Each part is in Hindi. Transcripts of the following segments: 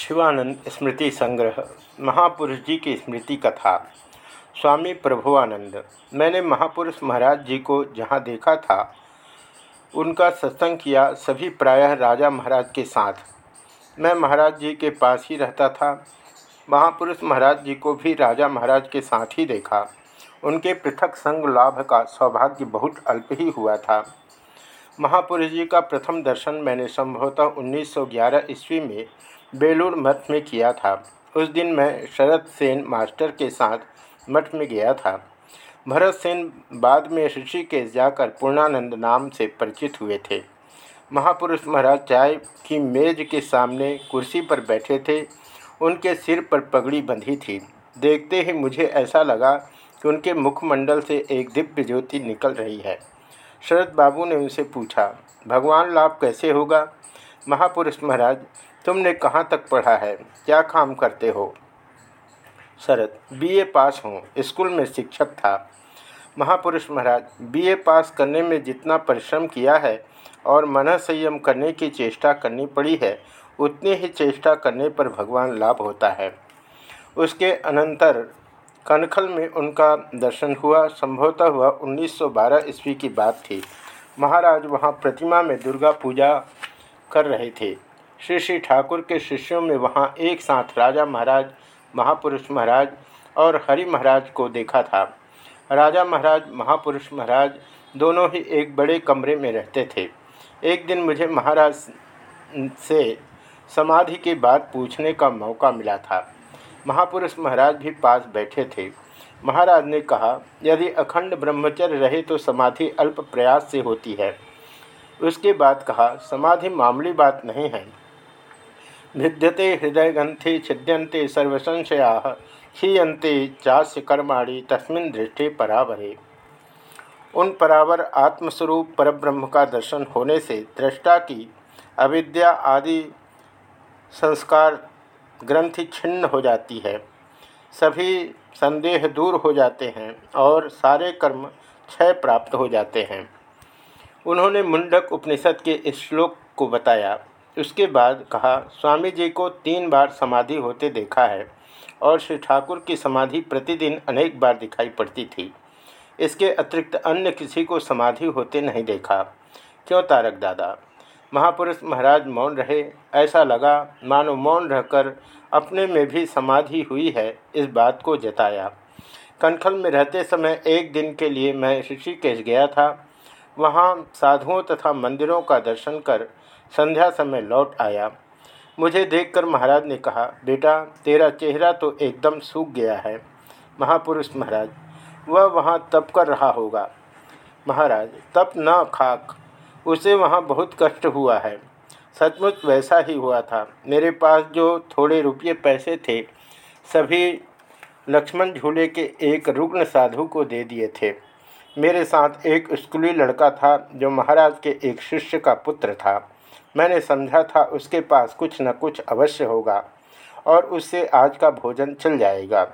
शिवानंद स्मृति संग्रह, महापुरुष जी की स्मृति कथा, स्वामी प्रभुआनंद। मैंने महापुरुष महाराज जी को जहाँ देखा था, उनका सत्संग किया, सभी प्रायः राजा महाराज के साथ। मैं महाराज जी के पास ही रहता था। महापुरुष महाराज जी को भी राजा महाराज के साथ ही देखा। उनके पृथक संग लाभ का सौभाग्य बहुत अल्प ही हुआ था। महापुरुष जी का प्रथम दर्शन मैंने संभवतः 1911 ईस्वी में बेलूर मठ में किया था। उस दिन मैं शरद सेन मास्टर के साथ मठ में गया था। भरत सेन बाद में ऋषिकेश जाकर पूर्णानंद नाम से परिचित हुए थे। महापुरुष महाराज चाय की मेज के सामने कुर्सी पर बैठे थे। उनके सिर पर पगड़ी बंधी थी। देखते ही मुझे ऐसा लगा कि उनके मुखमंडल से एक दिव्य ज्योति निकल रही है। शरद बाबू ने उनसे पूछा, भगवान लाभ कैसे होगा? महापुरुष महाराज तुमने कहाँ तक पढ़ा है? क्या काम करते हो? शरद बीए पास हूँ। स्कूल में शिक्षक था। महापुरुष महाराज बीए पास करने में जितना परिश्रम किया है और मन संयम करने की चेष्टा करनी पड़ी है, उतनी ही चेष्टा करने पर भगवान लाभ होता है। उसके अनंतर कनखल में उनका दर्शन हुआ। संभवतः हुआ 1912 ईस्वी की बात थी। महाराज वहाँ प्रतिमा में दुर्गा पूजा कर रहे थे। श्री श्री ठाकुर के शिष्यों में वहाँ एक साथ राजा महाराज, महापुरुष महाराज और हरि महाराज को देखा था। राजा महाराज, महापुरुष महाराज दोनों ही एक बड़े कमरे में रहते थे। एक दिन मुझे महाराज से समाधि की बात पूछने का मौका मिला था। महापुरुष महाराज भी पास बैठे थे। महाराज ने कहा, यदि अखंड ब्रह्मचर्य रहे तो समाधि अल्प प्रयास से होती है। उसके बाद कहा, समाधि मामूली बात नहीं है। भिद्यते हृदय हृदयग्रंथि छिद्यन्ते सर्वसंशया क्षीयते चास्य कर्माणि तस्मिन् दृष्टि परावरे। उन परावर आत्मस्वरूप परब्रह्म का दर्शन होने से दृष्टा की अविद्या आदि संस्कार ग्रंथि छिन्न हो जाती है। सभी संदेह दूर हो जाते हैं और सारे कर्म क्षय प्राप्त हो जाते हैं। उन्होंने मुंडक उपनिषद के इस श्लोक को बताया। उसके बाद कहा स्वामी जी को तीन बार समाधि होते देखा है और श्री ठाकुर की समाधि प्रतिदिन अनेक बार दिखाई पड़ती थी। इसके अतिरिक्त अन्य किसी को समाधि होते नहीं देखा। क्यों तारक दादा? महापुरुष महाराज मौन रहे। ऐसा लगा, मानो मौन रहकर अपने में भी समाधि हुई है इस बात को जताया। कनखल में रहते समय एक दिन के लिए मैं ऋषिकेश गया था। वहाँ साधुओं तथा मंदिरों का दर्शन कर संध्या समय लौट आया। मुझे देखकर महाराज ने कहा, बेटा, तेरा चेहरा तो एकदम सूख गया है। महापुरुष महाराज, वह वहाँ तप कर रहा होगा। महाराज, तप न खाक, उसे वहाँ बहुत कष्ट हुआ है। सचमुच वैसा ही हुआ था। मेरे पास जो थोड़े रुपये पैसे थे, सभी लक्ष्मण झूले के एक रुग्ण साधु को दे दिए थे। मेरे साथ एक स्कूली लड़का था, जो महाराज के एक शिष्य का पुत्र था। मैंने समझा था उसके पास कुछ न कुछ अवश्य होगा और उससे आज का भोजन चल जाएगा।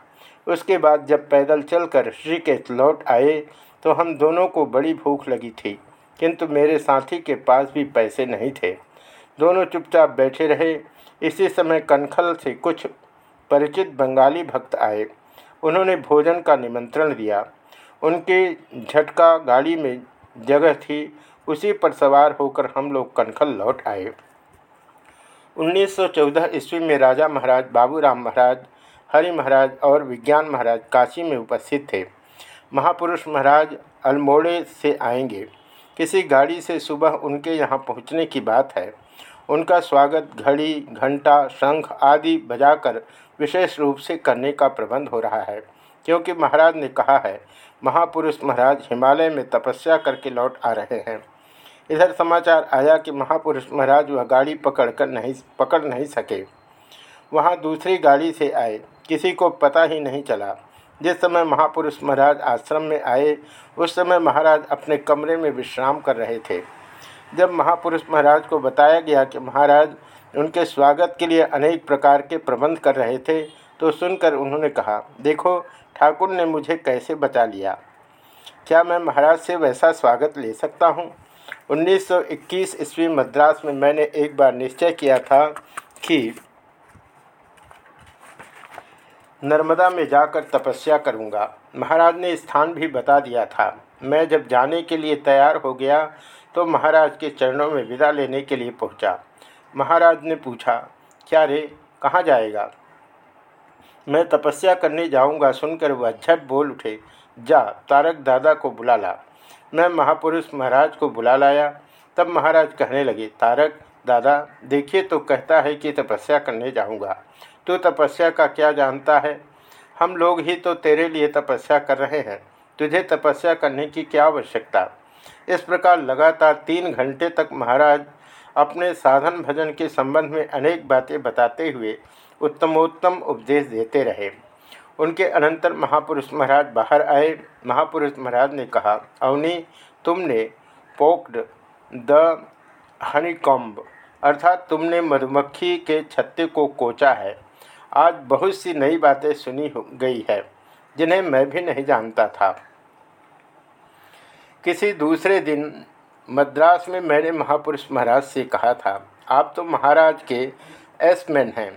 उसके बाद जब पैदल चलकर ऋषिकेश लौट आए तो हम दोनों को बड़ी भूख लगी थी, किंतु मेरे साथी के पास भी पैसे नहीं थे। दोनों चुपचाप बैठे रहे। इसी समय कनखल से कुछ परिचित बंगाली भक्त आए। उन्होंने भोजन का निमंत्रण दिया। उनके झटका गाड़ी में जगह थी उसी पर सवार होकर हम लोग कनखल लौट आए। 1914 ईस्वी में राजा महाराज, बाबूराम महाराज, हरि महाराज और विज्ञान महाराज काशी में उपस्थित थे। महापुरुष महाराज अल्मोड़े से आएँगे। किसी गाड़ी से सुबह उनके यहाँ पहुँचने की बात है। उनका स्वागत घड़ी, घंटा, शंख आदि बजाकर विशेष रूप से करने का प्रबंध हो रहा है। क्योंकि महाराज ने कहा है, महापुरुष महाराज हिमालय में तपस्या करके लौट आ रहे हैं। इधर समाचार आया कि महापुरुष महाराज वह गाड़ी पकड़ कर नहीं, पकड़ नहीं सके। वहाँ दूसरी गाड़ी से आए। किसी को पता ही नहीं चला। जिस समय महापुरुष महाराज आश्रम में आए, उस समय महाराज अपने कमरे में विश्राम कर रहे थे। जब महापुरुष महाराज को बताया गया कि महाराज उनके स्वागत के लिए अनेक प्रकार के प्रबंध कर रहे थे तो सुनकर उन्होंने कहा, देखो, ठाकुर ने मुझे कैसे बचा लिया? क्या मैं महाराज से वैसा स्वागत ले सकता हूँ? 1921 ईस्वी मद्रास में मैंने एक बार निश्चय किया था कि नर्मदा में जाकर तपस्या करूँगा। महाराज ने स्थान भी बता दिया था। मैं जब जाने के लिए तैयार हो गया तो महाराज के चरणों में विदा लेने के लिए पहुँचा। महाराज ने पूछा, क्या रे, कहाँ जाएगा? मैं तपस्या करने जाऊँगा, सुनकर वह झट बोल उठे। जा, तारक दादा को बुला ला। मैं महापुरुष महाराज को बुला लाया। तब महाराज कहने लगे, तारक, दादा, देखिए तो कहता है कि तपस्या करने जाऊँगा। तू तपस्या का क्या जानता है? हम लोग ही तो तेरे लिए तपस्या कर रहे हैं। तुझे तपस्या करने की क्या आवश्यकता? इस प्रकार लगातार तीन घंटे तक महाराज अपने साधन भजन के संबंध में अनेक बातें बताते हुए उत्तमोत्तम उपदेश देते रहे। उनके अनंतर महापुरुष महाराज बाहर आए। महापुरुष महाराज ने कहा, अवनी, तुमने पोक्ड द हनीकॉम्ब अर्थात तुमने मधुमक्खी के छत्ते को कोचा है। आज बहुत सी नई बातें सुनी गई है, जिन्हें मैं भी नहीं जानता था। किसी दूसरे दिन मद्रास में मैंने महापुरुष महाराज से कहा था, आप तो महाराज के एसमैन हैं।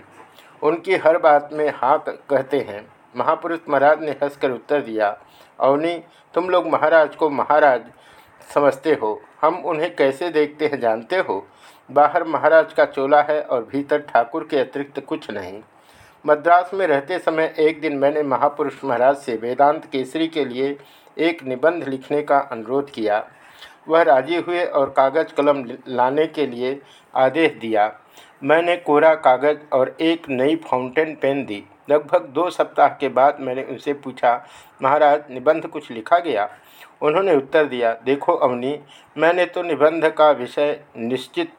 उनकी हर बात में हाँ कहते हैं। महापुरुष महाराज ने हंसकर उत्तर दिया, अवनी, तुम लोग महाराज को महाराज समझते हो। हम उन्हें कैसे देखते हैं जानते हो? बाहर महाराज का चोला है और भीतर ठाकुर के अतिरिक्त कुछ नहीं। मद्रास में रहते समय एक दिन मैंने महापुरुष महाराज से वेदांत केसरी के लिए एक निबंध लिखने का अनुरोध किया। वह राज़ी हुए और कागज़ कलम लाने के लिए आदेश दिया। मैंने कोरा कागज़ और एक नई फाउंटेन पेन दी। लगभग दो सप्ताह के बाद मैंने उनसे पूछा, महाराज, निबंध कुछ लिखा गया? उन्होंने उत्तर दिया, देखो अवनी, मैंने तो निबंध का विषय निश्चित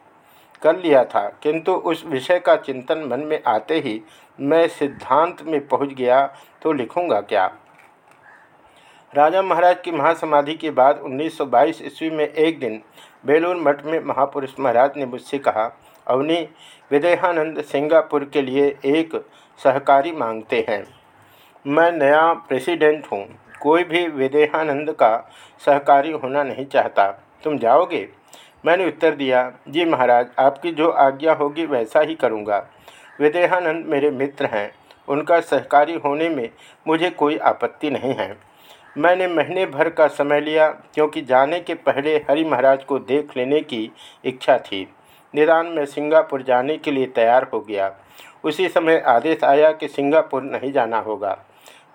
कर लिया था, किंतु उस विषय का चिंतन मन में आते ही मैं सिद्धांत में पहुँच गया तो लिखूँगा क्या? राजा महाराज की महासमाधि के बाद 1922 ईस्वी में एक दिन बेलूर मठ में महापुरुष महाराज ने मुझसे कहा, अवनी, विदेहानंद सिंगापुर के लिए एक सहकारी मांगते हैं। मैं नया प्रेसिडेंट हूँ। कोई भी विदेहानंद का सहकारी होना नहीं चाहता। तुम जाओगे? मैंने उत्तर दिया, जी महाराज, आपकी जो आज्ञा होगी वैसा ही करूँगा। विदेहानंद मेरे मित्र हैं। उनका सहकारी होने में मुझे कोई आपत्ति नहीं है। मैंने महीने भर का समय लिया, क्योंकि जाने के पहले हरि महाराज को देख लेने की इच्छा थी। निदान में सिंगापुर जाने के लिए तैयार हो गया। उसी समय आदेश आया कि सिंगापुर नहीं जाना होगा।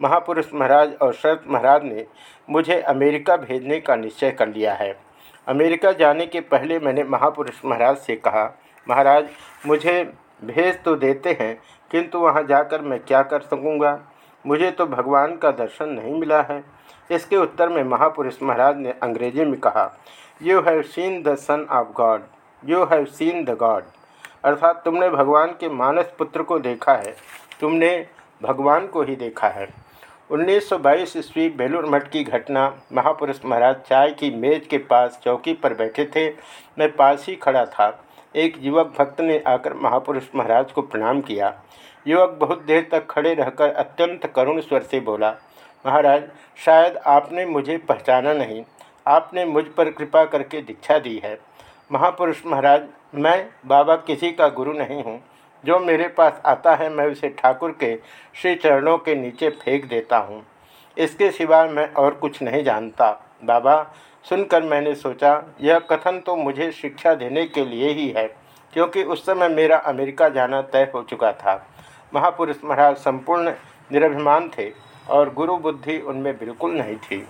महापुरुष महाराज और शरत महाराज ने मुझे अमेरिका भेजने का निश्चय कर लिया है। अमेरिका जाने के पहले मैंने महापुरुष महाराज से कहा, महाराज, मुझे भेज तो देते हैं, किंतु वहाँ जाकर मैं क्या कर सकूँगा? मुझे तो भगवान का दर्शन नहीं मिला है। इसके उत्तर में महापुरुष महाराज ने अंग्रेज़ी में कहा you have seen the son of God you have seen the God अर्थात तुमने भगवान के मानस पुत्र को देखा है। तुमने भगवान को ही देखा है। 1922 ईस्वी बेलूर मठ की घटना, महापुरुष महाराज चाय की मेज के पास चौकी पर बैठे थे। मैं पास ही खड़ा था। एक युवक भक्त ने आकर महापुरुष महाराज को प्रणाम किया। युवक बहुत देर तक खड़े रहकर अत्यंत करुण स्वर से बोला, महाराज, शायद आपने मुझे पहचाना नहीं। आपने मुझ पर कृपा करके दीक्षा दी है। महापुरुष महाराज, मैं बाबा किसी का गुरु नहीं हूँ। जो मेरे पास आता है, मैं उसे ठाकुर के श्री चरणों के नीचे फेंक देता हूँ। इसके सिवाय मैं और कुछ नहीं जानता। बाबा, सुनकर मैंने सोचा, यह कथन तो मुझे शिक्षा देने के लिए ही है, क्योंकि उस समय मेरा अमेरिका जाना तय हो चुका था। महापुरुष महाराज संपूर्ण निरभिमान थे और गुरु बुद्धि उनमें बिल्कुल नहीं थी।